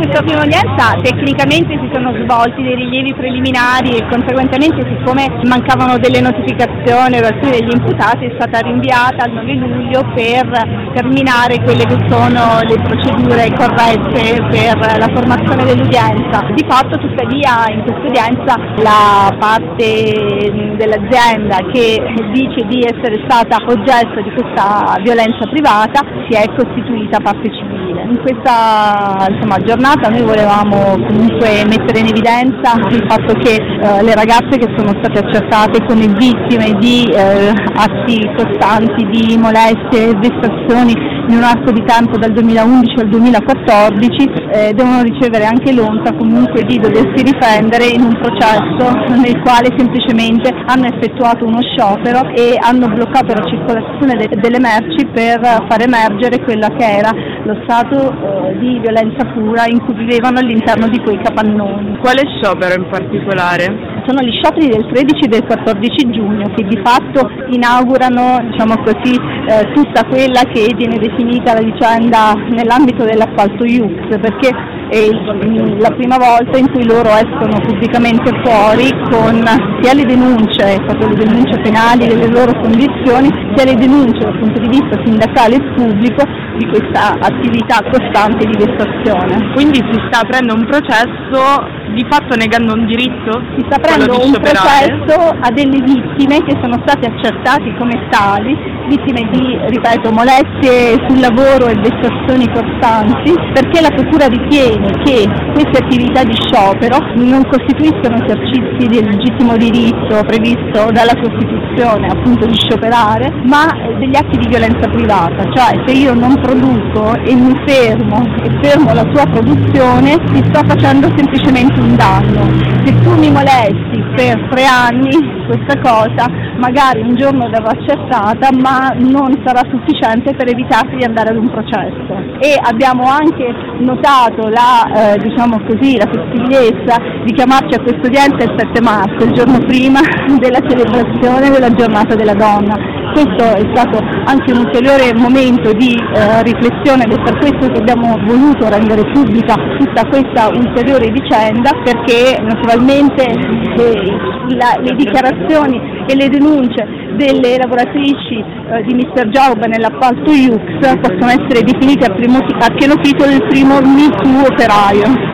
questa prima udienza tecnicamente si sono svolti dei rilievi preliminari e conseguentemente siccome mancavano delle notificazioni o alcuni degli imputati è stata rinviata al 9 luglio per terminare quelle che sono le procedure corrette per la formazione dell'udienza. Di fatto tuttavia in questa udienza la parte dell'azienda che dice di essere stata oggetto di questa violenza privata si è costituita parte civile. In questa insomma, giornata noi volevamo comunque mettere in evidenza il fatto che eh, le ragazze che sono state accertate come vittime di eh, atti costanti di molestie e vessazioni in un arco di tempo dal 2011 al 2014 eh, devono ricevere anche l'onta comunque di doversi difendere in un processo nel quale semplicemente hanno effettuato uno sciopero e hanno bloccato la circolazione de- delle merci per far emergere quella che era lo stato eh, di violenza pura in cui vivevano all'interno di quei capannoni. Quale sciopero in particolare? Sono gli scioperi del 13 e del 14 giugno che di fatto inaugurano diciamo così, eh, tutta quella che viene definita la vicenda nell'ambito dell'appalto IUX perché è la prima volta in cui loro escono pubblicamente fuori con sia le denunce, proprio le denunce penali delle loro condizioni, sia le denunce dal punto di vista sindacale e pubblico di questa attività costante di vessazione. Quindi si sta aprendo un processo di fatto negando un diritto? Si sta aprendo un processo a delle vittime che sono state accertate come tali, vittime di, ripeto, molestie sul lavoro e vessazioni costanti, perché la Procura ritiene che queste attività di sciopero non costituiscono esercizi del legittimo diritto previsto dalla Costituzione appunto di scioperare, ma degli atti di violenza privata, cioè se io non produco e mi fermo e fermo la tua produzione, ti sto facendo semplicemente un danno. Se tu mi molesti per tre anni questa cosa, magari un giorno verrà accertata, ma non sarà sufficiente per evitarti di andare ad un processo. E abbiamo anche notato la, eh, diciamo così, la possibilità di chiamarci a questo udienza il 7 marzo, il giorno prima della celebrazione della giornata della donna questo è stato anche un ulteriore momento di eh, riflessione ed è per questo che abbiamo voluto rendere pubblica tutta questa ulteriore vicenda perché naturalmente le, la, le dichiarazioni e le denunce delle lavoratrici eh, di Mr. Job nell'appalto IUX possono essere definite a, primo, a pieno titolo il primo MeToo operaio.